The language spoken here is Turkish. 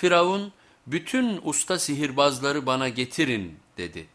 Firavun bütün usta sihirbazları bana getirin dedi.